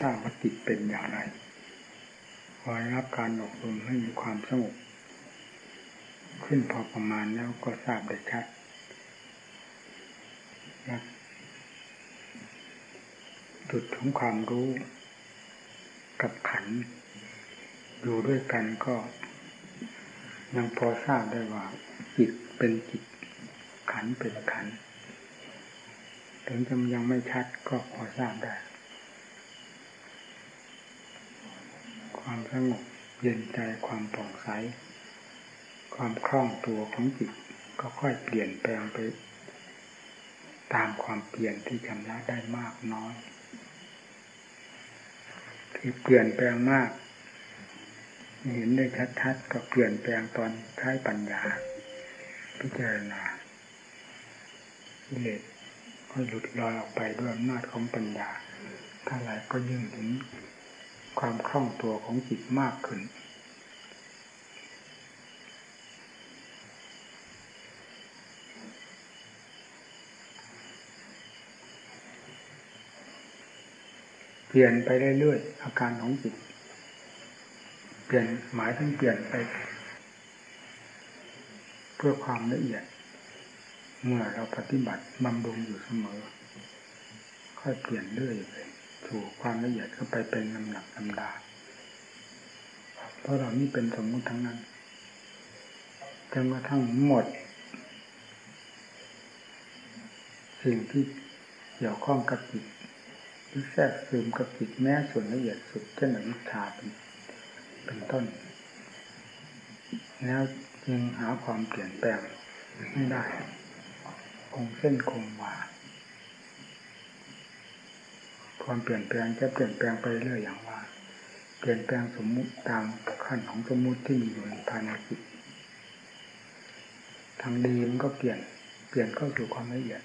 ทราบว่าจิตเป็นอย่างไรพอรับการอบรมให้มีความสงบขึ้นพอประมาณแล้วก็ทราบได้ชัดจุดของความรู้กับขันอยู่ด้วยกันก็ยังพอทราบได้ว่าจิตเป็นจิตขันเป็นขันถึงจะยังไม่ชัดก็พอทราบได้ ความสงบเย็นใจความผ่องใส ความคล่องตัวของจิต ก็ค่อยเปลี่ยนแปลงไป ตามความเปลี่ยนที่ชำระได้มากน้อยที่เปลี่ยนแปลงมากเห็นได้ชัดๆก็เปลี่ยนแปลงตอนใช้ปัญญา พิจารณาเลสก็หลุดลอยออกไปด้วยอำนาจของปัญญาถ้าไรก็ยิ่งถึง ความคล่องตัวของจิตมากขึ้น เปลี่ยนไปเรื่อยๆอาการของจิต เปลี่ยนหมายถึงเปลี่ยนไป เพื่อความละเอียด เมื่อเราปฏิบัติบำรุงอยู่เสมอ ค่อยเปลี่ยนเรื่อยไป ถูกความละเอียดเข้าไปเป็นลำหนักลำดา เพราะเรานี่เป็นสมมุติทั้งนั้นจนกระทั่งหมด สิ่งที่เกี่ยวข้องกับจิตหรือแทรกซึมกับจิตแม้ส่วนละเอียดสุดเช่นอวิชาเป็นเป็นต้น แล้วจึงหาความเปลี่ยนแปลงไม่ได้ คงเส้นคงวา ความเปลี่ยนแปลงจะเปลี่ยนแปลงไปเรื่อยอย่างว่า เปลี่ยนแปลงสมมุติตามขั้นของสมมุติที่มีอยู่ในภายในจิตทางดีมันก็เปลี่ยน เปลี่ยนเข้าสู่ความละเอียด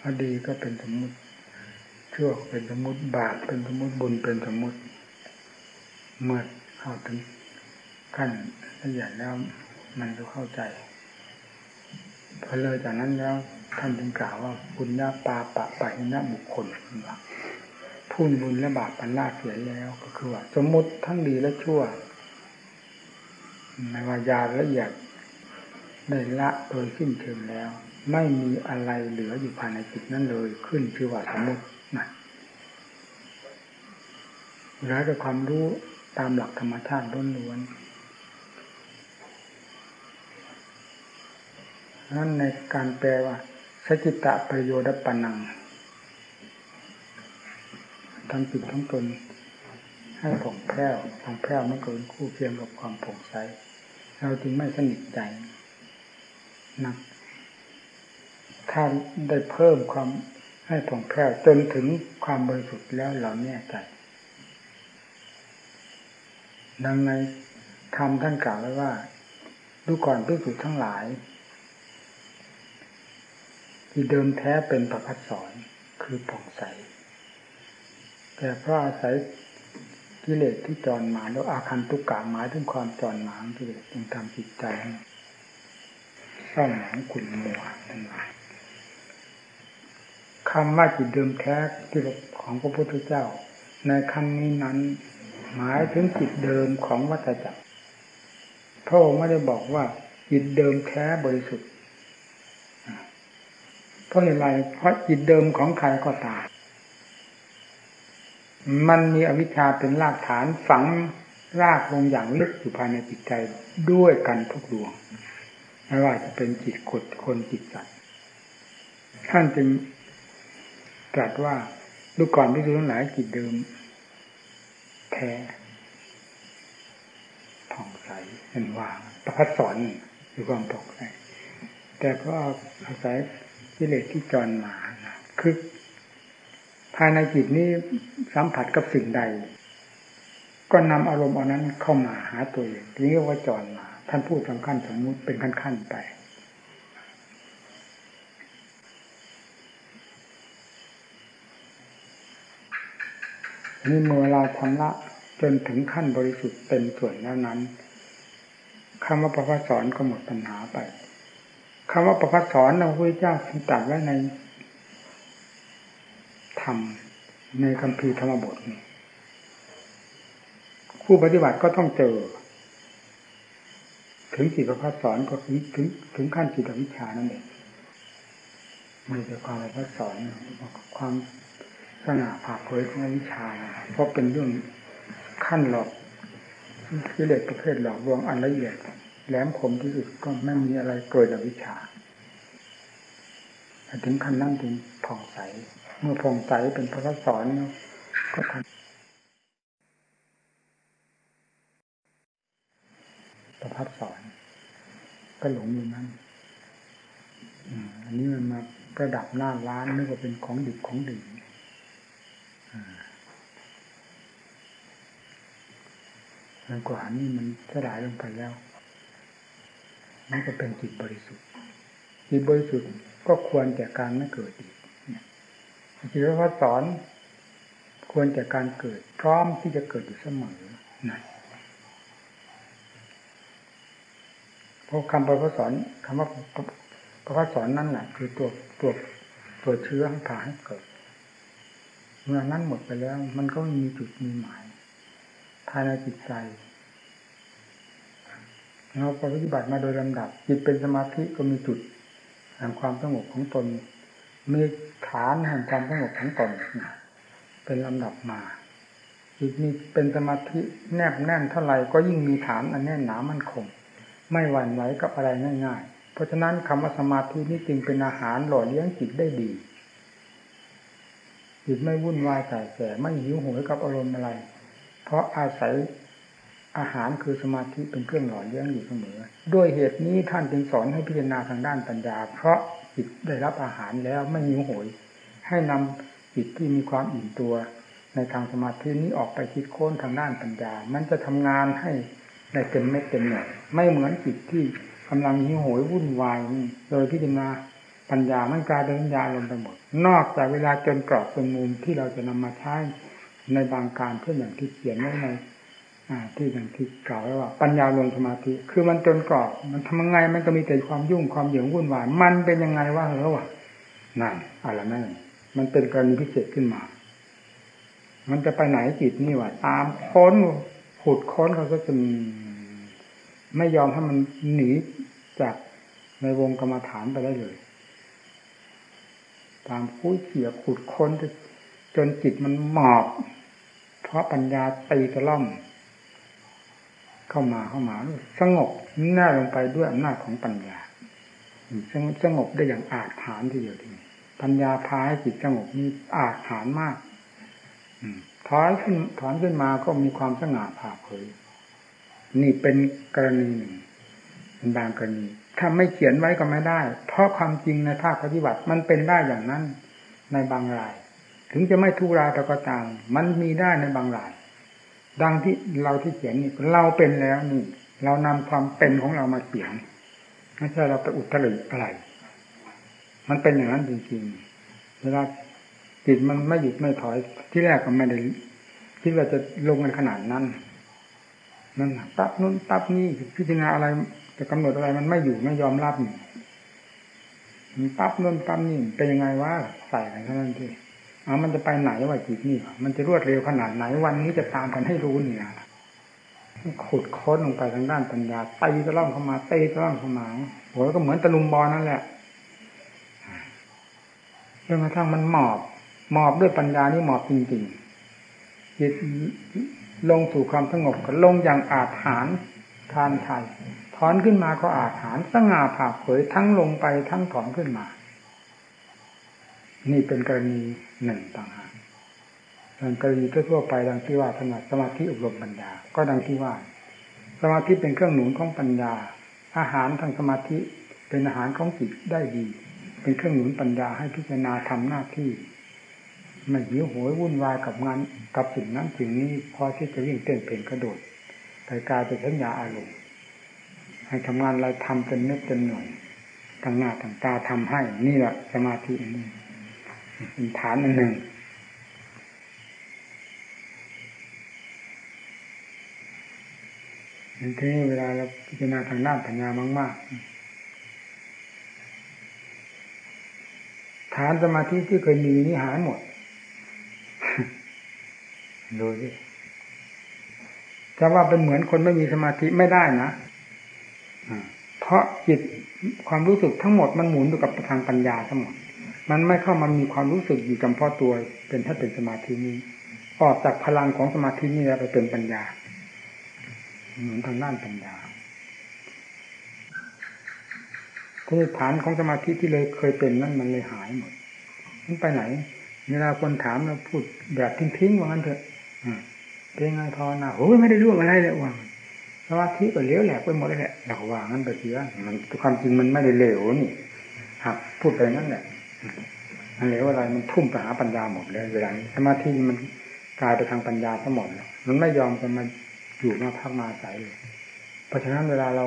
ถ้าดีก็เป็นสมมุติชั่วเป็นสมมุติบาปเป็นสมมุติบุญเป็นสมมุติ เมื่อเข้าถึงขั้นละเอียดแล้วมันจะเข้าใจพอเลยจากนั้นแล้ว ท่านจึงกล่าวว่าบุญญาปาปะปะหินะบุคคลพูนบุญและบาปปันลาเสียแล้ว ก็คือว่าสมมติทั้งดีและชั่วในวายาละเอียดได้ละโดยสิ้นเชิงแล้ว ไม่มีอะไรเหลืออยู่ภายในจิตนั้นเลย ขึ้นชื่อว่าสมมตินะแล้วแต่ความรู้ตามหลักธรรมชาติล้วนๆนั้นในการแปลว่า สจิตะประโยชน์ปนังทำจิตทั้งตนให้ผ่องแผ้วผ่องแผ้วมันเกินคู่เคียงกับความผ่องใส เราจึงไม่สนิทใจนัก ถ้าได้เพิ่มความให้ผ่องแผ้วจนถึงความบริสุทธิ์แล้วเราแน่ใจ ดังในธรรมท่านกล่าวไว้ว่า ดูก่อนพิสุทธ์ทั้งหลาย ที่เดิมแท้เป็นประพัดสอนคือผ่องใส แต่เพราะอาศัยกิเลสที่จรมาแล้วอาคันตุกกะหมายถึงความจรมางกิเลสจึงทำจิตใจเศร้าหมองขุ่นมัวนั่นเองคำว่าจิตเดิมแท้ที่ของพระพุทธเจ้า ในคำนี้นั้น หมายถึงจิตเดิมของวัฏจักรพระองค์ไม่ได้บอกว่าจิตเดิมแท้บริสุทธิ์ เพราะอะไรเพราะจิตเดิมของใครก็ตามมันมีอวิชชาเป็นรากฐานฝังรากลงอย่างลึกอยู่ภายในจิตใจด้วยกันทุกดวงไม่ว่าจะเป็นจิตกดคนจิตสัตว์ท่านจึงตรัสว่าดูก่อนที่ดูทั้งหลายจิตเดิมแท้ผ่องใสเห็นว่าประพัดสอนอยู่ความผ่องใสแต่ก็อาศัย กิเลสที่จรมาคือภายในจิตนี้สัมผัสกับสิ่งใด ก็นำอารมณ์อันนั้นเข้ามาหาตัวเองเรียกว่าจรมา ท่านพูดสำคัญสมมุติเป็นขั้นๆไปนี่เมื่อเราทำละจนถึงขั้นบริสุทธิ์เป็นส่วนแล้วนั้นคำว่าประพัสสอนก็หมดปัญหาไป คำว่าประพัสสอนเราพระเจ้าตรัสไว้ในธรรมในคำพีธรรมบทนี่ผู้ปฏิบัติก็ต้องเจอ ถึงจิตประพัฒสอนก็ถึงถึงถึงขั้นจิตวิชานั่นเองมีแต่ความประพัฒสอนความสง่าผ่าเผยของวิชาเพราะเป็นเรื่องขั้นหลอกกิเลสประเภทหลอกลวงอันละเอียด แหลมคมที่สุดก็ไม่มีอะไรเกิดจากวิชา ถึงขั้นนั้นถึงผ่องใส เมื่อผ่องใสเป็นพระสอนก็ทำประพัดสอน ก็หลงอยู่นั้นอันนี้มันมาประดับหน้าร้านนึกว่าเป็นของดิบของดีมันกว่านี่มันสลายลงไปแล้ว นั่นก็เป็นจิตบริสุทธิ์จิตบริสุทธิ์ก็ควรแก่การไม่เกิดอีกจิตวัฏสอน ควรแก่การเกิด พร้อมที่จะเกิดอยู่เสมอนั่นเพราะคำประพสอนคำว่าประพสอนนั่นแหละคือตัวตัวตัวเชื้อให้พาให้เกิด เมื่อนั้นหมดไปแล้ว มันก็มีจุดมีหมายภายในจิตใจ เราปฏิบัติมาโดยลำดับ จิตเป็นสมาธิก็มีจุดแห่งความสงบของตน มีฐานแห่งความสงบของตนเป็นลำดับมา จิตมีเป็นสมาธิแนบแน่นเท่าไหร่ก็ยิ่งมีฐานอันแน่นหนามั่นคง ไม่หวั่นไหวกับอะไรง่าย ๆ เพราะฉะนั้นคำว่าสมาธินี้จึงเป็นอาหารหล่อเลี้ยงจิตได้ดีจิตไม่วุ่นวายแต่แสไม่หิวโหยกับอารมณ์อะไร เพราะอาศัย อาหารคือสมาธิเป็นเครื่องหล่อเลี้ยงอยู่เสมอ ด้วยเหตุนี้ท่านจึงสอนให้พิจารณาทางด้านปัญญา เพราะจิตได้รับอาหารแล้วไม่หิวโหย ให้นำจิตที่มีความอิ่มตัว ในทางสมาธินี้ออกไปคิดค้นทางด้านปัญญา มันจะทำงานให้ในเต็มเม็ดเต็มหน่วยไม่เหมือนจิตที่กำลังหิวโหยวุ่นวายโดยพิจารณาปัญญามันกลายเป็นปัญญาลงไปหมด นอกจากเวลาจนกรอบเป็นมุมที่เราจะนำมาใช้ในบางการเพื่ออย่างที่เขียนไว้ใน ที่อย่างที่กล่าวไว้ว่า ปัญญาลงสมาธิ คือมันจนกรอบ มันทำยังไงมันก็มีแต่ความยุ่งความเหยื่อวุ่นวายมันเป็นยังไงว่าเหรอวะนั่นอะไรนั่นมันเป็นกรณีพิเศษขึ้นมา มันจะไปไหนจิตนี่วะตามค้นขุดค้นเขาก็จะไม่ยอมให้มันหนีจากในวงกรรมฐานไปได้เลย ตามคุ้ยเขี่ยขุดค้นจนจิตมันหมอบ เพราะปัญญาตีตะล่อม เข้ามาเข้ามาสงบแน่ลงไปด้วยอำนาจของปัญญาสงบได้อย่างอาจฐานทีเดียวทีนี้ปัญญาพาให้จิตสงบนี่อาจฐานมากถอนขึ้นถอนขึ้นมาก็มีความสง่าผ่าเผย นี่เป็นกรณีหนึ่งเป็นบางกรณี ถ้าไม่เขียนไว้ก็ไม่ได้ เพราะความจริงในภาคปฏิบัติมันเป็นได้อย่างนั้นในบางราย ถึงจะไม่ทุราแต่ก็ตามมันมีได้ในบางราย ดังที่เราที่เขียนนี่เราเป็นแล้วนี่เรานำความเป็นของเรามาเขียนไม่ใช่เราไปอุตริอะไร มันเป็นอย่างนั้นจริงๆเวลาจิตมันไม่หยุดไม่ถอยที่แรกก็ไม่ได้คิดว่าจะลงกันขนาดนั้นนั่นตับนู้นตับนี่พิจารณาอะไรจะกำหนดอะไรมันไม่อยู่ไม่ยอมรับมันปั๊บนู่นปั๊บนี่เป็นยังไงวะใส่กันเท่านั้นที่ เอามันจะไปไหนวะจิตนี่ มันจะรวดเร็วขนาดไหนวันนี้จะตามกันให้รู้เนี่ยขุดค้นลงไปทางด้านปัญญาตีตะล่อมเข้ามาตีตะล่อมเข้ามาโหก็เหมือนตะลุมบอลนั่นแหละจนกระทั่งมันหมอบหมอบด้วยปัญญานี่หมอบจริงๆจิตลงสู่ความสงบก็ลงอย่างอาจหารทานไทยถอนขึ้นมาก็อาจหารสง่าผ่าเผยทั้งลงไปทั้งถอนขึ้นมา นี่เป็นกรณี หนึ่งต่างหากส่วนกรณีทั่วไปดังที่ว่าถนัดสมาธิอบรมปัญญา ก็ดังที่ว่า สมาธิเป็นเครื่องหนุนของปัญญา อาหารทางสมาธิเป็นอาหารของจิตได้ดี เป็นเครื่องหนุนปัญญาให้พิจารณาทำหน้าที่ไม่หิวโหยวุ่นวายกับงานกับสิ่งนั้นสิ่งนี้พอที่จะวิ่งเต้นเพ่งกระโดดไปกลายเป็นสัญญาอารมณ์ให้ทำงานอะไรทำเป็นเม็ดเป็นหน่วยทางหน้าทางตาทำให้นี่แหละสมาธินี่ เป็นฐานอันหนึ่ง ทีนี้เวลาเราพิจารณาทางด้านปัญญามาก ๆ ฐานสมาธิที่เคยมีนี่หายหมดดูสิจะว่าเป็นเหมือนคนไม่มีสมาธิไม่ได้นะเพราะจิตความรู้สึกทั้งหมดมันหมุนอยู่กับทางปัญญาทั้งหมด มันไม่เข้ามามีความรู้สึกอยู่จำเพาะตัว เป็นถ้าเป็นสมาธินี้ ออกจากพลังของสมาธินี้แล้วไปเป็นปัญญาเหมือนทางด้านปัญญาที่ฐานของสมาธิที่เลยเคยเป็นนั่นมันเลยหายหมดมันไปไหนเวลาคนถามเราพูดแบบทิ้งๆว่างั้นเถอะเป็นไงพอนะโอ้ยไม่ได้ร่วงอะไรเลยว่าสมาธิก็เลี้ยวแหลกไปหมดเลยแหละเราว่างั้นไปเสียมันความจริงมันไม่ได้เลวนี่ครับพูดไปนั่นแหละ เหลวอะไรมันทุ่มไปหาปัญญาหมดเลยเวลาสมาธิมันกลายไปทางปัญญาทั้งหมดแล้วมันไม่ยอมจะมาอยู่มาพักมาใสเลยเพราะฉะนั้นเวลาเรา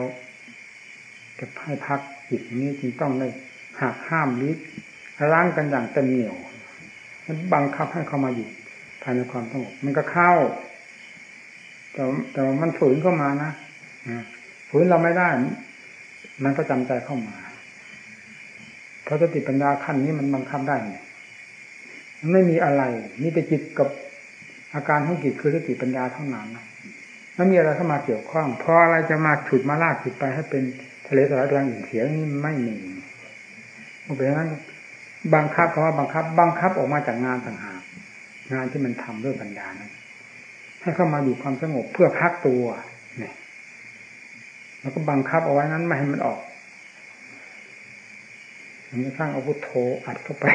จะให้พักจิตนี้จึงต้องได้หักห้ามลิดล้างกันอย่างเต็มเหนียวมันบังคับให้เข้ามาอยู่ภายในความสงบมันก็เข้า แต่แต่มันฝืนเข้ามานะฝืนเราไม่ได้ มันก็จำใจเข้ามา เพราะสติปัญญาขั้นนี้มันบังคับได้มันไม่มีอะไรนี่แต่จิตกับอาการของจิตคือสติปัญญาเท่านั้นไม่มีอะไรเข้ามาเกี่ยวข้อง เพราะอะไรจะมาฉุดมาลากจิตไปให้เป็นทะเลสลายแรงอื่นเสียงนี่ไม่มีเพราะฉะนั้นบังคับคำว่าบังคับ บังคับออกมาจากงานต่างหากงานที่มันทำด้วยปัญญานั้นให้เข้ามาอยู่ความสงบเพื่อพักตัวเนี่ยแล้วก็บังคับเอาไว้นั้นไม่ให้มันออก มันจะสร้างอาวุธโทอัดเข้าไป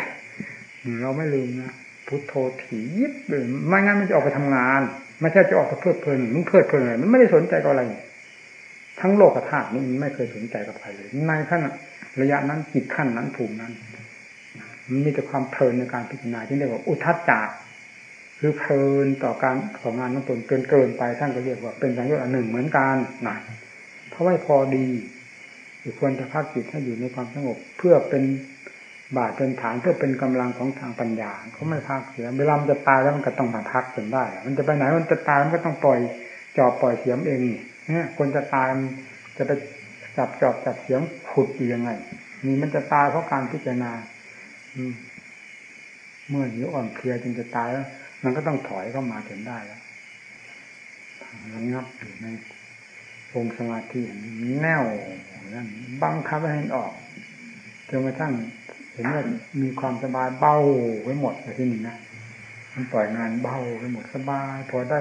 เราไม่ลืมนะพุทโธถี่ยิบเลยไม่งั้นมันจะออกไปทำงานไม่ใช่จะออกไปเพลิดเพลินมันเพลิดเพลินอะไรมันไม่ได้สนใจกับอะไร ทั้งโลกธาตุนี่มันไม่เคยสนใจกับใครเลยในขั้นระยะนั้นจิตขั้นนั้นภูมินั้นมันมีแต่ความเพลินในการพิจารณาที่เรียกว่าอุทัศจักคือเพลินต่อการของงานนั้นตนเกินเกินไปท่านก็เรียกว่าเป็นสังโยชน์อันหนึ่งเหมือนกันนะเพราะว่าพอดี ควรจะพักจิตให้อยู่ในความสงบ เพื่อเป็นบาทเป็นฐานเพื่อเป็นกำลังของทางปัญญาเขาไม่พักเสียเวลามันจะตายแล้วมันก็ต้องมาพักจนได้ มันจะไปไหนมันจะตายมันก็ต้องปล่อยจอบปล่อยเสียมเองเนี่ยคนจะตายจะไปจับจอบจับเสียงขุดอยู่ยังไงนี่มันจะตายเพราะการพิจารณาเมื่อหิวอ่อนเพลียจนจะตายแล้ว มันก็ต้องถอยเข้ามาถึงได้แล้วระงับอยู่ในองค์สมาธิแน่ว นั่นบังคับให้ออกจนกระทั่งเห็นว่ามีความสบายเบาไว้หมดที่นี่นะมันปล่อยงานเบาไปหมดสบาย พอได้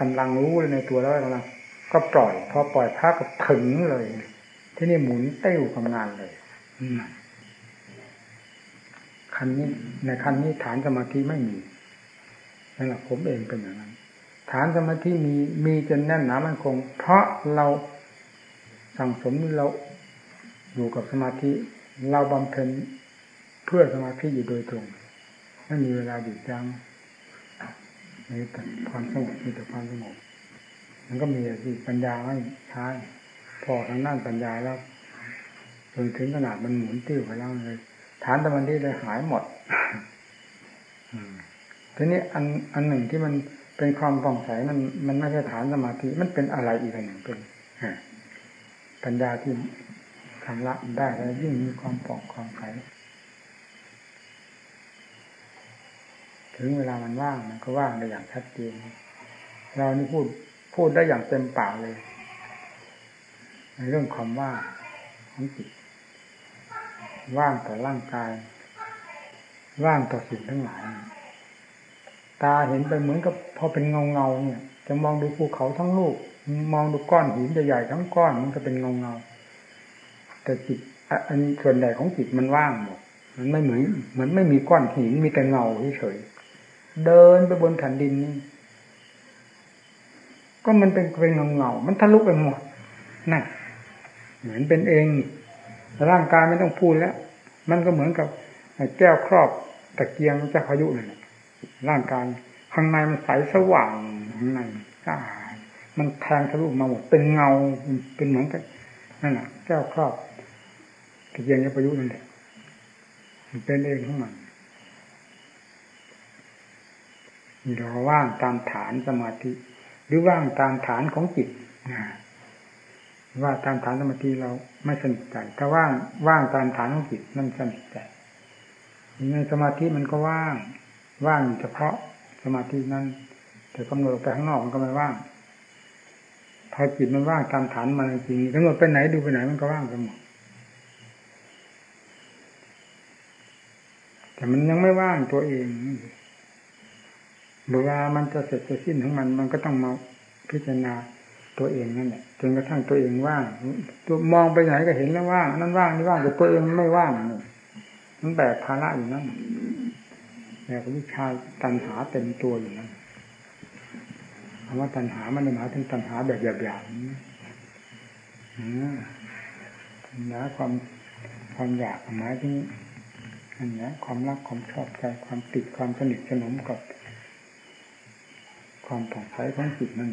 กำลังรู้ในตัวแล้วกำลังก็ปล่อย พอปล่อยพักก็ถึงเลย ที่นี่หมุนเต้วทำงานเลยคันนี้ในคันนี้ฐานสมาธิไม่มีนั่นแหละผมเองเป็นอย่างนั้น ฐานสมาธิมีมีจนแน่นหนามันคง เพราะเรา สั่งสมเราอยู่กับสมาธิ เราบำเพ็ญเพื่อสมาธิอยู่โดยตรงไม่มีเวลาหยุดยั้งมีแต่ความสงบมีแต่ความสงบมันก็มีที่ปัญญาไม่ใช้พอทางด้านปัญญาแล้วจนถึงขนาดมันหมุนติ้วไปแล้วเลย ฐานสมาธิเลยหายหมดทีนี้อันอันหนึ่งที่มันเป็นความฟ่องใสมันมันไม่ใช่ฐานสมาธิมันเป็นอะไรอีกอันหนึ่งเป็น ปัญญาที่ทำละได้แล้วยิ่งมีความปองความใสถึงเวลามันว่างมันก็ว่างได้อย่างชัดเจนเรานี่พูดพูดได้อย่างเต็มปากเลยในเรื่องความว่างของจิตว่างต่อร่างกาย ว่างต่อสิ่งทั้งหลาย ตาเห็นไปเหมือนกับพอเป็นเงาเงาเนี่ย จะมองดูภูเขาทั้งลูก มองดูก้อนหินใหญ่ๆทั้งก้อนมันก็เป็นเงาเงาแต่จิตอันส่วนใหญ่ของจิตมันว่างหมดมันไม่เหมือนเหมือนไม่มีก้อนหินมีแต่เงาเฉยเดินไปบนแผ่นดินนี่ก็มันเป็นเป็นเงาเงามันทะลุไปหมดนั่นเหมือนเป็นเองร่างกายไม่ต้องพูดแล้ว มันก็เหมือนกับแก้วครอบตะเกียงเจ้าพายุเลยร่างกายข้างในมันใสสว่างข้างใน มันแทงทะลุมาหมด เป็นเงาเป็นเหมือนกับนั่นแหละแก้วครอบตะเกียงเจ้าพายุนั่นแหละมันเป็นเองของมันเราว่างตามฐานสมาธิ หรือว่างตามฐานของจิตนะว่าตามฐานสมาธิเราไม่สนิทใจถ้าว่างว่างตามฐานของจิตนั่นสนิทใจในสมาธิมันก็ว่าง ว่างเฉพาะสมาธินั้นแต่กำหนดไปข้างนอกมันก็ไม่ว่าง อจิตมันว่างตามฐานมันจริงกำหนดไปไหนดูไปไหนมันก็ว่างไปหมดแต่มันยังไม่ว่างตัวเองเวลามันจะเสร็จจะสิ้นของมัน มันก็ต้องมาพิจารณาตัวเองนั่นแหละจนกระทั่งตัวเองว่างตัวมองไปไหนก็เห็นแล้วว่างนั่นว่างนี่ว่างแต่ตัวเองไม่ว่างมันแบกภาระอยู่นั่นแบกวิชาตัณหาเต็มตัวอยู่นั่น คำว่าตัณหามันหมายถึงตัณหาแบบหยาบๆนะความความอยากหมายถึงอันนี้ความรักความชอบใจความติดความสนิทสนมกับความผ่องใสของจิตนั่น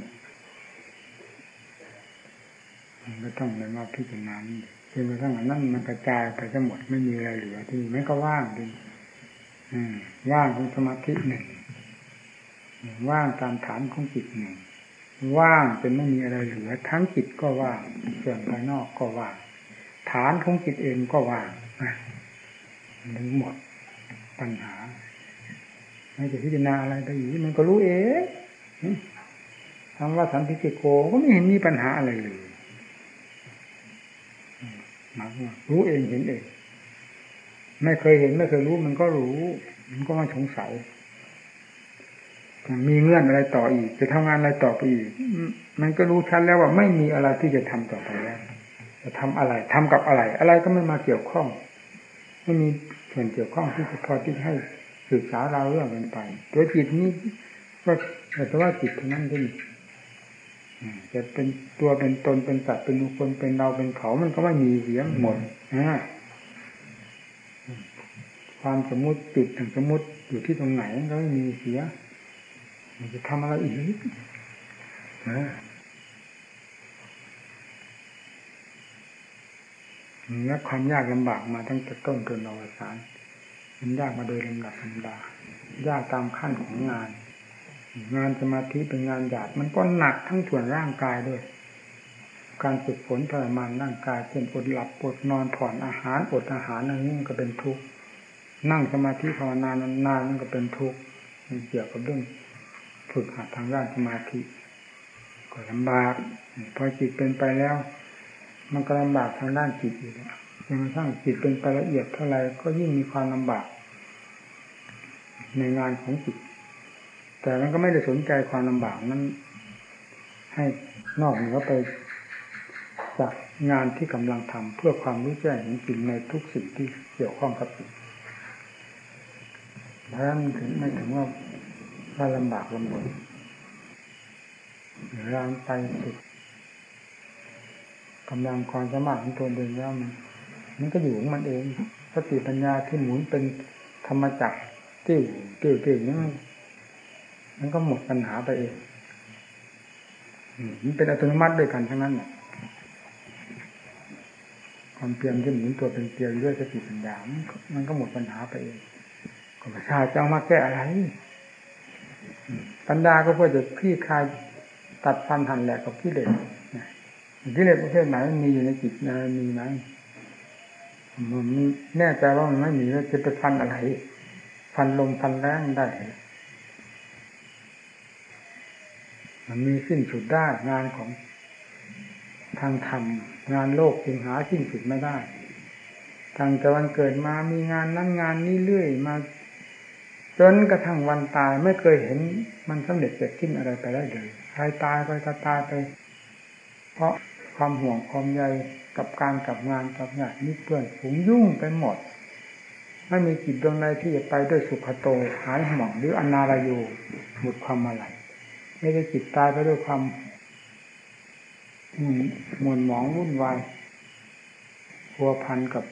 มันก็ต้องเลยมาพิจารณาจนกระทั่งนั้นมันกระจายไปทั้งหมดไม่มีอะไรเหลือที่นี่มันก็ว่างดิว่างของสมาธิหนึ่ง ว่างตามฐานของจิตหนึ่ง ว่างเป็นไม่มีอะไรเหลือ ทั้งจิตก็ว่างส่วนภายนอกก็ว่าง ฐานของจิตเองก็ว่างทั้งหมดปัญหา ไม่จะพิจารณาอะไรไปอีกมันก็รู้เองคำว่าสันติโกก็ไม่เห็นมีปัญหาอะไรเลยหมายว่ารู้เองเห็นเอง ไม่เคยเห็นไม่เคยรู้มันก็รู้ มันก็ไม่สงสัย มีเงื่อนอะไรต่ออีก จะทำงานอะไรต่อไปอีก มันก็รู้ชัดแล้วว่าไม่มีอะไรที่จะทำต่อไปแล้วจะทำอะไรทำกับอะไร อะไรก็ไม่มาเกี่ยวข้อง ไม่มีส่วนเกี่ยวข้องที่จะพอที่ให้ศึกษาเราเรื่องกันไปตัวจิตนี้ก็แต่ว่าจิตเท่านั้นเองจะเป็นตัวเป็นตนเป็นสัตว์เป็นบุคคลเป็นเราเป็นเขา มันก็ไม่มีเสียงหมดนะความสมมุติจุดถึงสมมุติอยู่ที่ตรงไหนก็ไม่มีเสีย มันจะทำอะไรอีกนะและความยากลำบากมาตั้งแต่ต้นจนอวสานมันยากมาโดยลำดับลำดายากตามขั้นของงาน งานสมาธิเป็นงานหยาบมันก็หนักทั้งส่วนร่างกายด้วย การฝึกฝนทรมานร่างกายเช่นอดหลับอดนอนผ่อนอาหารอดอาหารอันนี้มันก็เป็นทุกข์นั่งสมาธิภาวนานนานมันก็เป็นทุกข์มันเกี่ยวกับเรื่อง ฝึกหัดทางด้านสมาธิก็ลำบากพอจิตเป็นไปแล้ว มันก็ลำบากทางด้านจิตอีกจนกระทั่งจิตเป็นไปละเอียดเท่าไรก็ยิ่งมีความลำบาก ในงานของจิต แต่มันก็ไม่ได้สนใจความลำบากนั้น ให้นอกเหนือไปจากงานที่กำลังทำเพื่อความรู้แจ้งเห็นจริงในทุกสิ่งที่เกี่ยวข้องกับจิตเพราะนั้นถึงไม่ถึงว่า ว่าลำบากลำบนหรือรางไปสุดกำลังความสามารถของตัวเองแล้วมันมันก็อยู่ของมันเองสติปัญญาที่หมุนเป็นธรรมจักรติ้วติ้วติ้วนี่มันก็หมดปัญหาไปเองมันเป็นอัตโนมัติด้วยกันทั้งนั้นเนี่ยความเพียรที่หมุนตัวเป็นเตียงด้วยสติปัญญามันก็หมดปัญหาไปเองก็ประชาจะเอามาแก้อะไร ปัญญาก็เพื่อจะคลี่คลายตัดฟันหันแหลกกับกิเลสกิเลสประเภทไหนมันมีอยู่ในจิตนะมีไหมมันแน่ใจว่ามันไม่มีแล้วจะไปฟันอะไรฟันลมฟันแรงได้มันมีสิ้นสุดได้งานของทางธรรมงานโลกจึงหาสิ้นสุดไม่ได้ ทางแต่วันเกิดมามีงานนั้นงานนี้เรื่อยมา จนกระทั่งวันตายไม่เคยเห็นมันสำเร็จเสร็จสิ้นอะไรไปได้เลยใครตายไปก็ตายไป เพราะความห่วงความใยกับการกับงานกับงานนี้เพื่อนฝูงยุ่งไปหมดไม่มีจิตดวงใดที่จะไปด้วยสุขโตหายห่วงหรืออนาลายูหมดความอะไรไม่ได้จิตตายไปด้วยความหมุนหมองวุ่นวายพัวพันกับ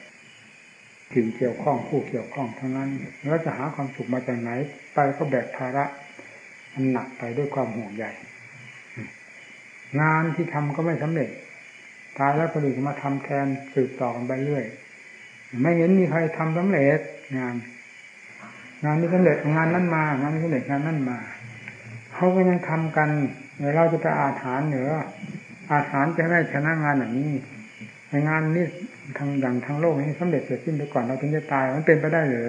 สิ่งเกี่ยวข้องผู้เกี่ยวข้องทั้งนั้น แล้วจะหาความสุขมาจากไหน ไปก็แบกภาระมันหนักไปด้วยความห่วงใยงานที่ทำก็ไม่สำเร็จ ตายแล้วคนอื่นมาทำแทนสืบต่อกันไปเรื่อยไม่เห็นมีใครทำสำเร็จงาน งานนี้สำเร็จงานนั้นมางานนี้สำเร็จงานนั้นมาเขาก็ยังทำกันเดี๋ยวเราจะไปอาถานเหนืออาถานจะได้ชนะงานอย่างนี้ งานนี้ทางดังทางโลกนี้สำเร็จเสร็จสิ้นไปก่อนเราถึงจะตายมันเป็นไปได้หรือ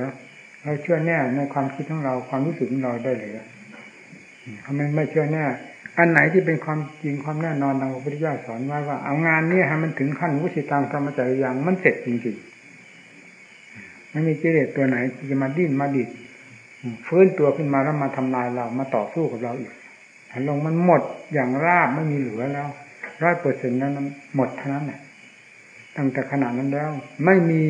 เราเชื่อแน่ในความคิดของเราความรู้สึกของเราได้หรือเขาไม่ไม่เชื่อแน่อันไหนที่เป็นความจริงความแน่นอนทางพระพุทธเจ้าสอนไว้ว่าเอางานนี้ให้มันถึงขั้นวุฒิตังธรรมจริยังมันเสร็จจริงๆไม่มีกิเลสตัวไหนจะมาดิ้นมาดิดฟื้นตัวขึ้นมาแล้วมาทำลายเรามาต่อสู้กับเราอีกลงมันหมดอย่างราบไม่มีเหลือแล้วร้อยเปอร์เซ็นต์นั้นหมดเท่านั้นแหละ ตั้งแต่ขนาดนั้นแล้ว ไม่มี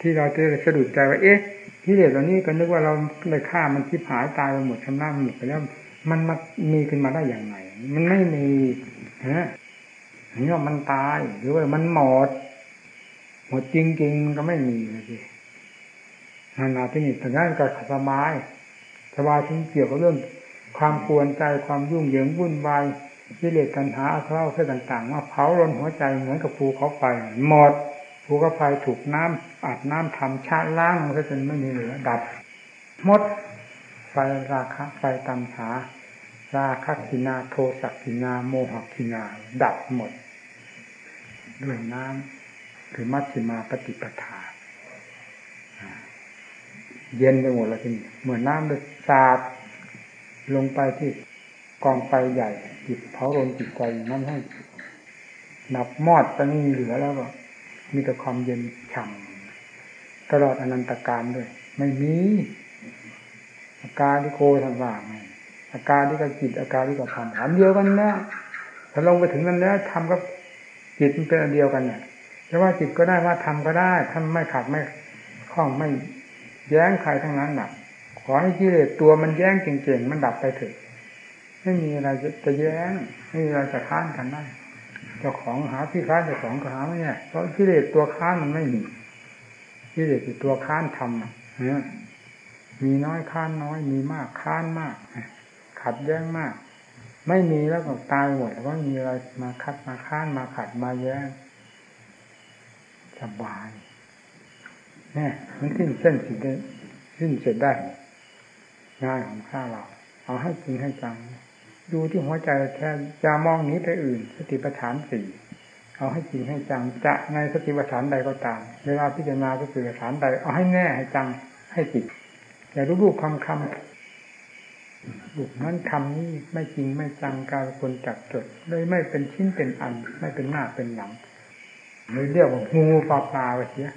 ที่เราจะสะดุดใจว่าเอ๊ะที่เด็ดเหล่านี้ก็นึกว่าเราเลยฆ่ามันคิดหายตายไปหมดชำนาญหมดไปแล้ว มันมามีขึ้นมาได้อย่างไงมันไม่มีฮะนี่ว่ามันตายหรือว่ามันหมดหมดจริงๆก็ไม่มีเลยสินานาที่นี่แต่นั้นก็สบายสบายที่เกี่ยวกับเรื่อง ความกวนใจความยุ่งเหยิงวุ่นวาย กิเลสตัณหาอาเข้าเพื่อต่างๆว่าเผารนหัวใจเหมือนกับภูเขาไฟหมดภูเขาไฟถูกน้ำอาบน้ำทำชาล้างซะจนไม่มีเหลือดับหมดไฟราคะไฟตัณหา ราคะกินาโทสักกินาโมหกินา ดับหมด ด้วยน้ำคือมัชฌิมาปฏิปทา เย็นไปหมดแล้วทีนี้เหมือนน้ำเลยสาดลงไปที่กองไฟใหญ่ จิตเผารนจิตใจนั่นให้หนับมอดไปไม่มีเหลือแล้วก็ มีแต่ความเย็นฉ่ำตลอดอนันตการด้วย ไม่มี อาการที่โคทำว่าไงอาการที่กับจิตอาการที่กับธรรมอันเดียวกันนะถ้าลงไปถึงนั้นแล้วทำกับจิตมันเป็นอันเดียวกันเนี่ยจะว่าจิตก็ได้ว่าทำก็ได้ท่านไม่ขัดไม่ข้องไม่แย้งใครทั้งนั้นหนักขอให้กิเลสตัวมันแย้งเก่งๆมันดับไปเถอะ ไม่มีอะไรจะแย้งไม่มีอะไรจะค้านกันได้เจ้าของหาที่ค้านเจ้าของก็หาไม่เนี่ยเพราะกิเลสตัวค้านมันไม่มีกิเลสตัวค้านทำเนี่ยมีน้อยค้านน้อย มีมากค้านมาก ขัดแย้งมาก ไม่มีแล้วก็ตายหมดว่ามีอะไรมาคัดมาค้านมาขัดมาแย้งสบายเนี่ยมันสิ้นเส้นสิ้นสิ้นเสร็จได้ ง่านของข้าเรา เอาให้จริงให้จัง ดูที่หัวใจแค่จะมองนี้ไปอื่น สติปัฏฐานสี่เอาให้จริงให้จังจะในสติปัฏฐานใดก็ตาม เวลาพิจารณาสติปัฏฐานใดเอาให้แน่ให้จังให้จิตอย่ารู้รูปคำคำบุกนั้นคำนี้ไม่จริงไม่จังการคนจับจดเลยไม่เป็นชิ้นเป็นอัน ไม่เป็นหน้าเป็นหลังเลยเรียกว่างูปลาปลาไปเสีย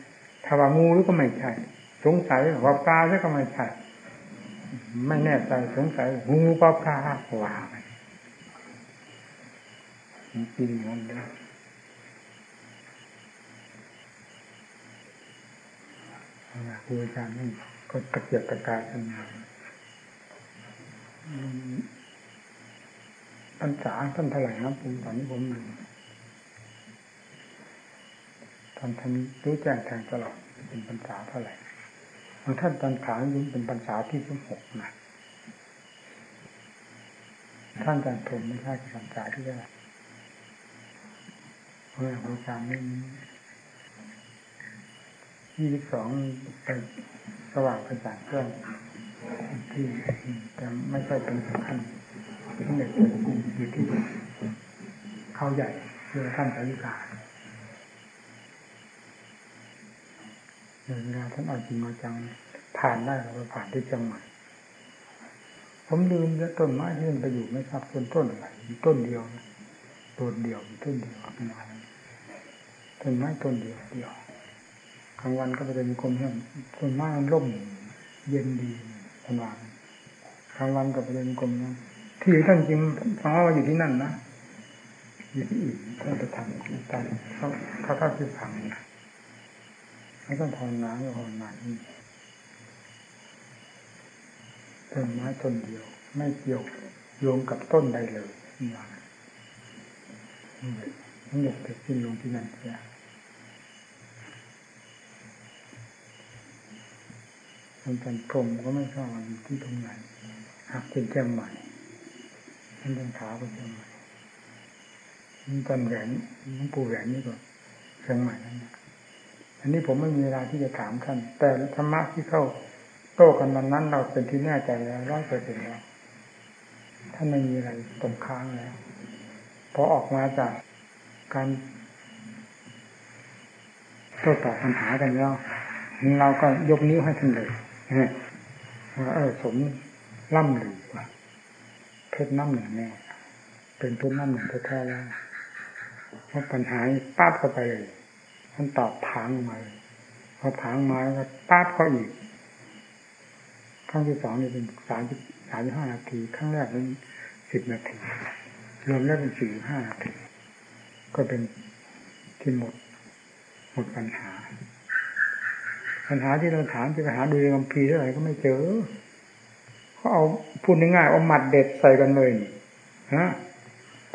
ถ้าว่างูหรือก็ไม่ใช่สงสัยว่าปลาหรือก็ไม่ใช่ไม่แน่ใจสงสัยงูปลาปลาว่า จริงนั่นเลยครูอาจารย์นี่ก็ตะเกียบตะกายทำงานปัญษาท่านเท่าไหร่นะผมตอนนี้ผมหนึ่งท่านท่านรู้แจ้งแทงตลอดเป็นปัญษาเท่าไหร่บางท่านปัญษายุ่งเป็นปัญษาที่สิบหกนะท่านอาจารย์ผมไม่ใช่ปัญษาที่เท่าไหร่ เพื่อบริการนี่ยี่สิบสองไปสว่างกระจ่างเครื่องที่แต่ไม่ใช่เป็นสำคัญเป็นเด็กอยู่ที่เขาใหญ่คือท่านสายิการเวลาท่านเอาจริงเอาจังผ่านได้เราผ่านที่จังหวัดผมลืมแล้วต้นไม้ที่มันไปอยู่ไม่ทราบต้นต้นอะไรต้นเดียวต้นเดียวต้นเดียวมา ต้นไม้ต้นเดียวเดียวกลางวันก็ไปเดินกรมเพื่อนต้นไม้มันร่มเย็นดีทันวันกลางวันก็ไปเดินกรมนะที่ท่านจริงฟังว่าอยู่ที่นั่นนะอยู่ที่อื่นท่านจะทำตามเขาเขาเข้าที่ฟังนะไม่ต้องภาวนาไม่ภาวนาต้นไม้ต้นเดียว ไม่เกี่ยวโยงกับต้นใดเลยนี่ว่าทั้งหมดจะสิ้นลงที่นั่นเสียมันเป็นพรมก็ไม่ทราบที่ตรงไหนหากเป็นเชียงใหม่มันเป็นขาเป็นเชียงใหม่มันเป็นแหวนมันปูแหวนนี่ก็เชียงใหม่นั่นนะอันนี้ผมไม่มีเวลาที่จะถามท่าน แต่ธรรมะที่เข้าโต้กันวันนั้น เราเป็นที่แน่ใจแล้วร้อยเปอร์เซ็นต์แล้วท่านไม่มีอะไรตรงค้างแล้วพอออกมาจาก การโต้ตอบปัญหากันแล้วเราก็ยกนิ้วให้ท่านเลยว่าเออสมล่ำหลือว่าเพชรน้ำหนึ่งแน่เป็นเพชรน้ำหนึ่งแท้ๆแล้วเพราะปัญหาป้าบเข้าไปเลยท่านตอบผางมาพอผางมาแล้วก็ป้าบเข้าอีกครั้งที่สองนี่เป็นสามสามห้านาทีครั้งแรกเป็นสิบนาทีรวมแล้วเป็นสี่ห้านาที ก็เป็นที่หมด หมดปัญหา ปัญหาที่เราถามจะไปหาดูในคัมภีร์เท่าไหร่ก็ไม่เจอเขาเอาพูดง่ายๆเอาหมัดเด็ดใส่กันเลยฮะ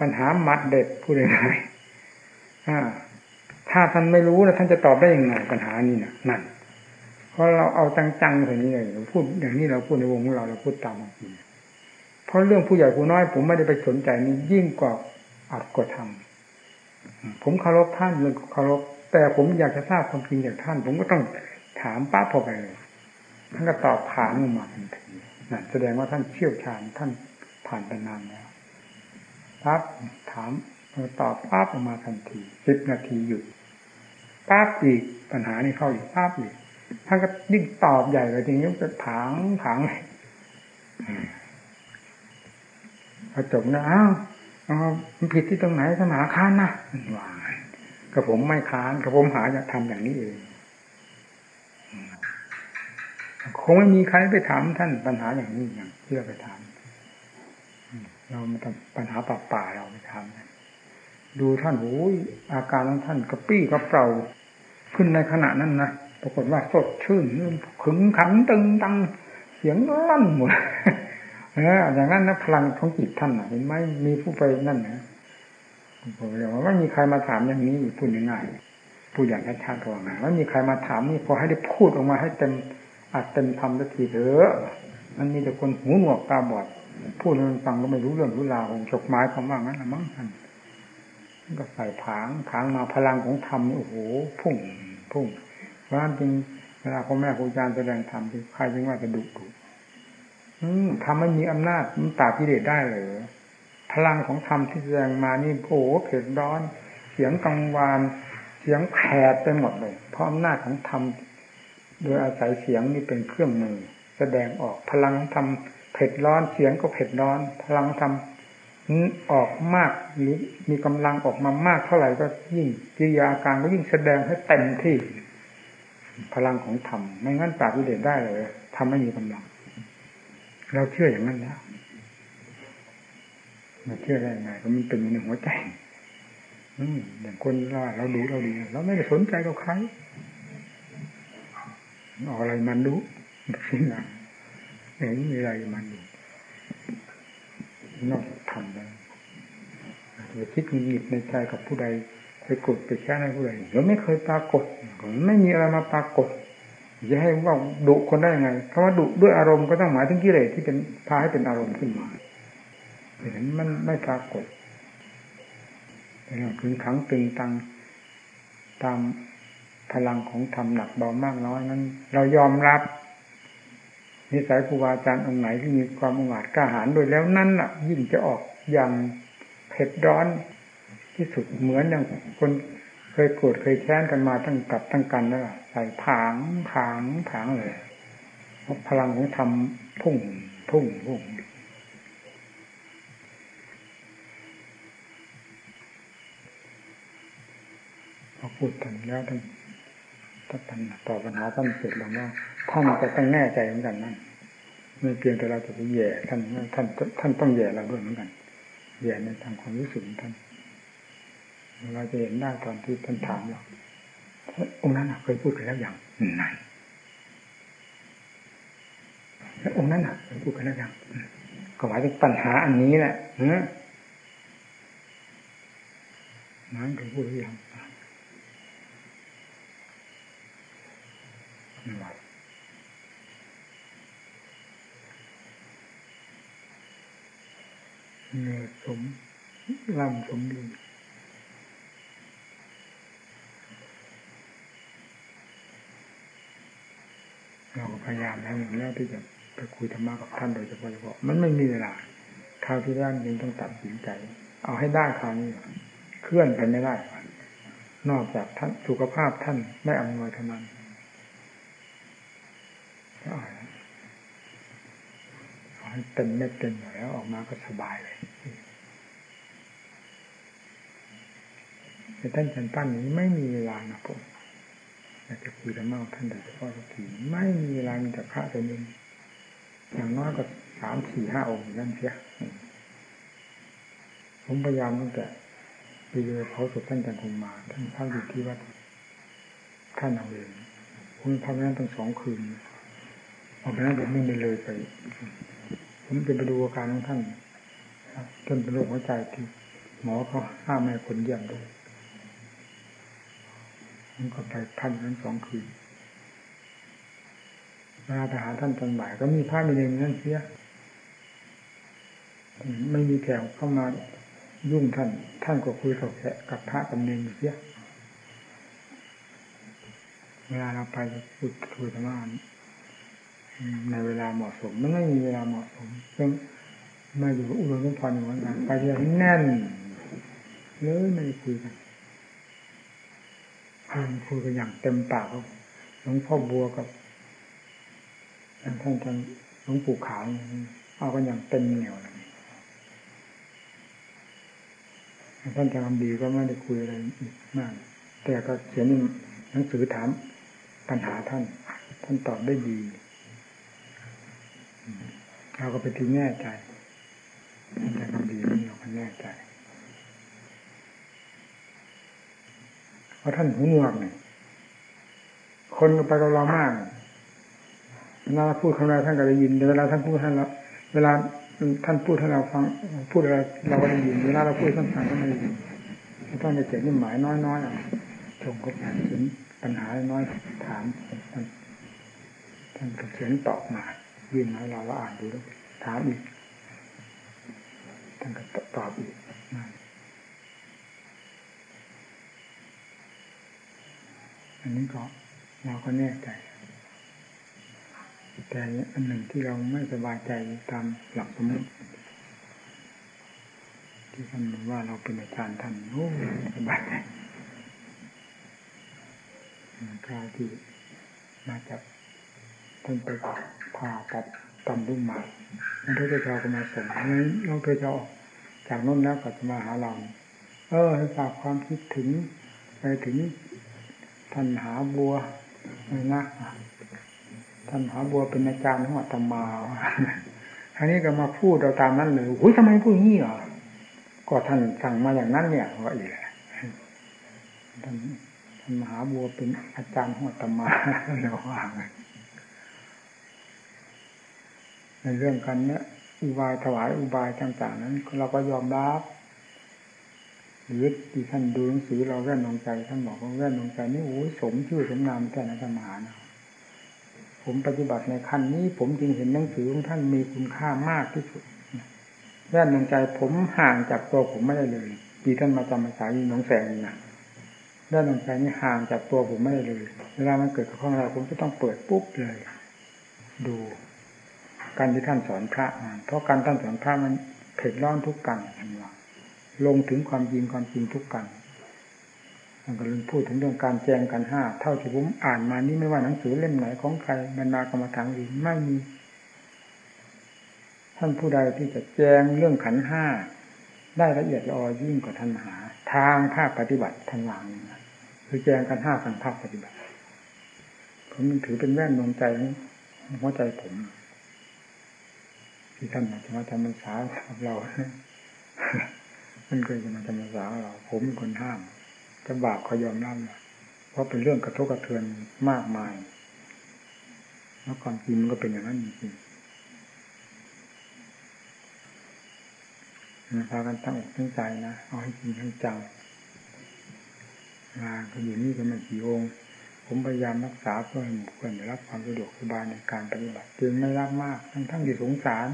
ปัญหาหมัดเด็ดพูดง่ายๆถ้าท่านไม่รู้นะท่านจะตอบได้ยังไงปัญหานี้นะนั่นเพราะเราเอาจังๆแบบนี้เลยพูดอย่างนี้เราพูดในวงของเราเราพูดตามจริงเพราะเรื่องผู้ใหญ่ผู้น้อยผมไม่ได้ไปสนใจนี่ยิ่งกว่าอัดกว่าทำ ผมเคารพท่านเลยเคารพแต่ผมอยากจะทราบความจริงจากท่าน ผมก็ต้องถามป้าพอไปเลยท่านก็ตอบผานออกมาทันทีนั่นแสดงว่าท่านเชี่ยวชาญท่านผ่านไปนานแล้วปั๊บถามตอบปั๊บออกมาทันทีสิบนาทีหยุดปั๊บอีกปัญหานี้เข้าอีกปั๊บอีกท่านก็ยิ่งตอบใหญ่เลยทีนี้ก็ถางถางเลยพอจบนะอ้าว มันผิดที่ตรงไหนสมาค้านนะว่ากับผมไม่ค้านกับผมหาจะทำอย่างนี้เองคงไม่มีใครไปถามท่านปัญหาอย่างนี้อย่างเพื่อไปถามเรามาทำปัญหาป่าป่าเราไปทำดูท่านโอ้ยอาการของท่านกระปี้กระเป๋าขึ้นในขณะนั้นนะปรากฏว่าสดชื่นขึงขังตึงตังเสียงลั่นหมด เอออย่างนั้นนะพลังของจิตท่านเห็นไหมมีผู้ไปนั่นนะผมเรียกว่าไม่มีใครมาถามอย่างนี้พูดง่ายๆพูดอย่างชัดๆตัวนะไม่มีใครมาถามนี่พอให้ได้พูดออกมาให้เต็มอัดเต็มทำสักทีเถอะมันมีแต่คนหูหนวกตาบอดพูดมันฟังก็ไม่รู้เรื่องรู้ราวของฉกไม้คำว่างั้นละมั้งท่านก็ใส่ผางผางมาพลังของธรรมโอ้โหพุ่งพุ่งเพราะฉะนั้นจริงเวลาพ่อแม่ครูอาจารย์แสดงธรรมใครจึงว่าจะดุดุ ทำไม่มีอำนาจมันตาพิเดชได้เลยพลังของธรรมที่แสดงมานี่โอ้โหเผ็ดร้อน เสียงกังวาน เสียงแผดไปหมดเลย เพราะอำนาจของธรรมโดยอาศัยเสียงนี่เป็นเครื่องมือ แสดงออกพลังธรรมเผ็ดร้อนเสียงก็เผ็ดร้อน พลังธรรมออกมากหรือมีกำลังออกมามากเท่าไหร่ก็ยิ่งกิริยาการก็ยิ่งแสดงให้เต็มที่ พลังของธรรมไม่งั้นปราบวิเดชได้เลยทำไม่มีกำลัง เราเชื่ออย่างนั้นแล้วมาเชื่อได้ไงก็มันเป็นในหัวใจอืมอย่างคนเราเราดูเราดีเราไม่ได้สนใจกับใครเอาอะไรมันดูสิ่งนั้นอย่างนี้มีอะไรมันดูนอกทำแล้วอย่าคิดหงุดในใจกับผู้ใดไปกดไปแค่ในผู้ใดเราไม่เคยปรากฏไม่มีอะไรมาปรากฏ จะให้ว่าดุคนได้ยังไงคำว่าดุด้วยอารมณ์ก็ต้องหมายถึงกิเลสที่เป็นพาให้เป็นอารมณ์ขึ้นมาเห็นมันไม่ปรากฏถึงขังตึงตังตามพลังของธรรมหนักเบามากน้อยนั้น เรายอมรับ นิสัยครูบาอาจารย์องค์ไหนที่มีความองอาจกล้าหาญโดยแล้วนั่นอะ ยิ่งจะออกอย่างเผ็ดร้อนที่สุดเหมือนอย่างคน เคยโกรธเคยแค้นกันมาตั้งกับตั้งกันแล้วใส่ผางผางผางเลยพลังของธรรมพุ่งพุ่งพุ่งพอพูดถึงแล้วท่านท่านตอบปัญหาท่านเสร็จแล้วว่าท่านจะต้องแน่ใจเหมือนกันนั่นไม่เพียงแต่เราจะไปแย่ท่านท่านท่านต้องแย่เราด้วยเหมือนกันแย่ในทางความรู้สึกท่าน เราจะเห็นได้ตอนที่ท่านถามเราองค์นั้นเคยพูดกันแล้วอย่างไหนองค์นั้นเคยพูดกันแล้วอย่างก็หมายถึงปัญหาอันนี้แหละเนอนั้นเคยพูดหรือยังเนื้อสมล่ำสมบูรณ์ เราก็พยายามแล้วแล้วที่จะไปคุยธรรมะกับท่านโดยเฉพาะเฉพาะมันไม่มีเวลาคราวที่แรกนี้ต้องตัดสินใจ เอาให้ได้คราวนี้เคลื่อนไปไม่ได้นอกจากท่านสุขภาพท่านไม่อำนวยเท่านั้นให้เต็มเม็ดเต็มหน่อยแล้วออกมาก็สบายเลยแต่ท่านจันปั้นนี้ไม่มีเวลานะผมากจะคุยกับมาท่านโดยเฉพาะสักทีไม่มีเวลามีแต่พระแต่นึงอย่างน้อยก็สามสี่ห้าองค์นั่นเชียผมพยายามตั้งแต่ปีเเผาศพท่านจันทงมา ท่านพักอยู่ที่วัดท่านเอาเองผมพักนั้นตั้งสองคืนออกไปนั้นผมไม่ได้เลยไป ผมจะไปดูอาการของท่านจนเป็นโรคหัวใจที่หมอเขาห้ามไม่คนเยี่ยมด้วย ผมก็ไปพักนั้นสองคืนเวลาไปหาท่านตอนบ่ายก็มีพระมีเนรนั่นเสียไม่มีแขกเข้ามายุ่งท่าน ท่านก็คุยกับแขกกับพระกับเนรเสียเวลาเราไปพูดคุยธรรมะในเวลาเหมาะสมมันไม่มีเวลาเหมาะสมซึ่งมาอยู่อุดมสมพรเหมือนกันไปเรียนแน่นเลยไม่คุยกัน คุยกันอย่างเต็มปากหลวงพ่อบัวกับท่านท่านหลวงปู่ขาวเอากันอย่างเต็มเหนียวเลยท่านจะทำดีก็ไม่ได้คุยอะไรอีกมาก แต่ก็เขียนหนังสือถามปัญหาท่าน ท่านตอบได้ดีเราก็ไปทีแน่ใจท่านจะทำดีนี่เราก็แน่ใจเพ ราะท่านหูหนวกเนี่ยคนไปกับเรามากเวลาพูดคำใดท่านก็ได้ยินเวลาท่านพูดท่านแล้วเวลาท่านพูดให้เราฟัง พูดอะไรเราก็ได้ยินเวลาเราพูดท่านฟังก็ไม่ได้ยินท่านจะเขียนนี่หมายน้อยๆอะชงก็เขียนปัญหาน้อยถามท่านท่านก็เขียนตอบมายื่นให้เราเราอ่านดูแล้วถามอีกท่านก็ตอบอีก อันนี้ก็เราก็แน่ใจ แต่อันหนึ่งที่เราไม่สบายใจตามหลักสมมติที่ท่านว่าเราเป็นอาจารย์ท่านโอ้สบายใจคราวที่มาจากท่านไปพาตัดตำรุ่มมาแล้วพระเจ้าก็มาส่งแล้วเราพระเจ้าจากนั้นแล้วก็จะมาหาเรา เออให้ฝากความคิดถึงไปถึง ท่านหาบัวนะท่านหาบัวเป็นอาจารย์ของอาตมาอันนี้ก็มาพูดเราตามนั้นเลยหุ้ยทำไมพูดงี้อะก็ท่านสั่งมาอย่างนั้นเนี่ยว่าอีกท่านท่านมหาบัวเป็นอาจารย์ของอาตมาเราว่าในเรื่องกันเนี่ยอุบายถวายอุบายต่างๆนั้นเราก็ยอมรับ หรือที่ท่านดูหนังสือเราแว่นดวงใจท่านบอกว่าแว่นดวงใจนี่โอ้ยสมชื่อสมนามแค่นั้นธรรมหานะผมปฏิบัติในขั้นนี้ผมจึงเห็นหนังสือของท่านมีคุณค่ามากที่สุดแว่นดวงใจผมห่างจากตัวผมไม่ได้เลยปีท่านมาจำภาษายิน้องแสงนะแว่นดวงใจนี่ห่างจากตัวผมไม่ได้เลย เวลามันเกิดกับข้องเราผมจะต้องเปิดปุ๊บเลย ดูการที่ท่านสอนพระเพราะการท่านสอนพระมันเผ็ดร้อนทุกกันทันว่า ลงถึงความจริงความจริงทุกกันท่านก็เลยพูดถึงเรื่องการแจงกันห้าเท่าที่ผมอ่านมานี่ไม่ว่าหนังสือเล่มไหนของใครบรรดากรรมฐานอื่นไม่มี ท่านผู้ใดที่จะแจงเรื่องขันห้าได้ละเอียดละออยิ่งกว่าท่านหา ทางภาคปฏิบัติทางหลังคือแจงกันห้าทางภาคปฏิบัติ ผมถือเป็นแว่นดวงใจหัวใจผมที่ท่านจะมาทำมรรษากับเรา มันเคยจะมาทำมรรษาเรา ผมเป็นคนห้ามจะบาปเขายอมรับเพราะเป็นเรื่องกระทบกระเทือนมากมาย แล้วความจริงมันก็เป็นอย่างนั้นจริงๆพากันตั้งอกตั้งใจนะเอาให้จริงให้จังงาก็อยู่นี่ก็ไม่กี่องค์ ผมพยายามรักษาเพื่อให้หมู่เพื่อนได้รับความสะดวกสบายในการปฏิบัติจึงไม่รักมากทั้งทั้งที่สงสาร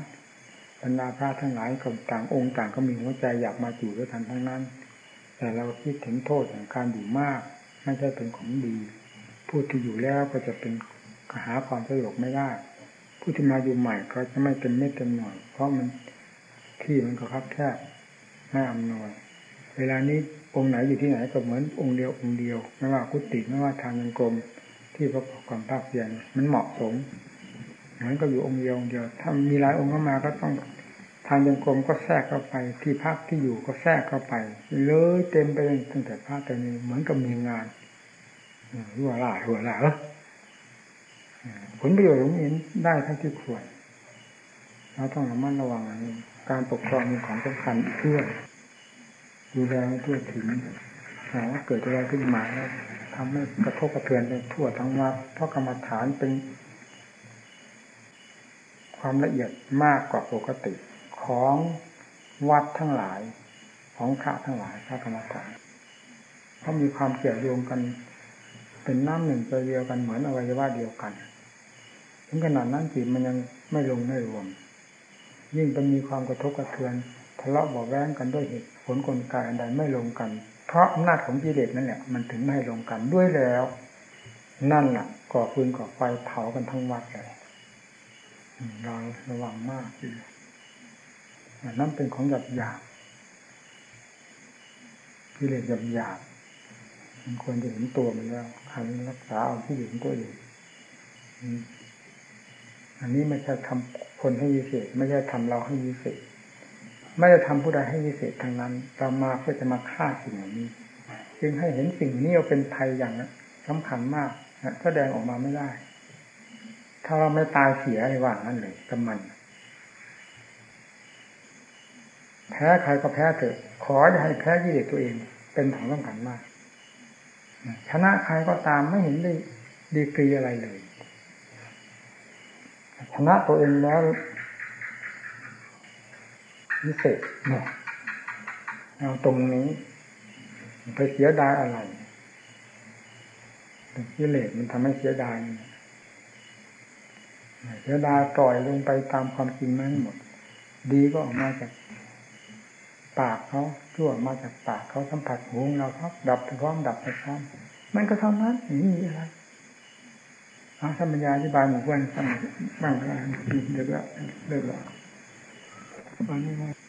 บรรดาพระทั้งหลายกับต่างองค์ต่างก็มีหัวใจอยากมาอยู่ด้วยกันทั้งนั้น แต่เราคิดถึงโทษของการอยู่มากไม่ใช่เป็นของดี ผู้ที่อยู่แล้วก็จะเป็นหาความสะดวกไม่ได้ ผู้ที่มาอยู่ใหม่ก็จะไม่เป็นเม็ดเต็มหน่อยเพราะมันที่มันก็คับแคบไม่อำนวย เวลานี้องค์ไหนอยู่ที่ไหนก็เหมือนองค์เดียวองค์เดียว ไม่ว่ากุฏิไม่ว่าทางยังกรมที่ประกอบความภาคเพียรมันเหมาะสม มือนก็อยู่องค์เดียวองค์เดียว ถ้ามีหลายองค์เข้ามาก็ต้องทางยังกรมก็แทรกเข้าไป ที่พักที่อยู่ก็แทรกเข้าไปเลยเต็มไปตั้งแต่พระแต่นี้เหมือนกับมีงานหัวล่าหัวล่าผลประโยชน์ของนี้ได้ทั้งที่ควรเราต้องระมัดระวังการปกครองมีของสำคัญเพื่อดูแลทั่วถึงว่าเกิดอะไรขึ้นมาแล้วทำให้กระทบกระเทือนไปทั่วทั้งวัดเพราะกรรมฐานเป็น ความละเอียดมากกว่าปกติของวัดทั้งหลาย ของพระทั้งหลายพระกรรมฐานเขาะมีความเกี่ยวโยงกัน เป็นน้ำหนึ่งใจเดียวกันเหมือนอวัยวะเดียวกัน ถึงขนาดนั้นจิตมันยังไม่ลงไม่รวม ยิ่งเป็นมีความกระทบกระเทือนทะเลาะบอกแว้งกันด้วยเหตุผลกลไกอันใดไม่ลงกัน เพราะอำนาจของกิเลสนั่นแหละมันถึงไม่ลงกันด้วยแล้ว นั่นแหละก่อฟืนก่อไฟเผากันทั้งวัดเลย เราระวังมากทีนั่นเป็นของหยาบหยาบกิเลสหยาบหยาบมันควรจะเห็นตัวมันแล้วใครรักษาเอาที่เห็นตัวเองอันนี้ไม่ใช่ทำคนให้วิเศษ ไม่ใช่ทำเราให้วิเศษ ไม่ได้ทำผู้ใดให้วิเศษทางนั้นเรามาเพื่อจะมาฆ่าสิ่งเหล่านี้ จึงให้เห็นสิ่งนี้เป็นภัยอย่างนั้นสำคัญมากแสดงออกมาไม่ได้ ถ้าเราไม่ตายเสียอะไรว่างั้นเลยกับมัน แพ้ใครก็แพ้เถอะ ขออย่าให้แพ้กิเลสตัวเอง เป็นของสำคัญมาก ชนะใครก็ตามไม่เห็นได้ดีกรีอะไรเลย ชนะตัวเองแล้ววิเศษเนี่ยเอาตรงนี้ไปเสียดายอะไรกิเลสมันทำให้เสียดายเสีย ดาปล่อยลงไปตามความจริงนั้นหมด ดีก็ออกมาจากปากเขาชั่วมาจากปากเขาสัมผัสหูเราครับดับไปพร้อมดับไปพร้อมมันก็เท่านั้นนี่มีอะไรอาสัมปัญญาอธิบายหมู่เพื่อนสัมบ้างก็เดี๋ยวเลิกแล้ววันนี้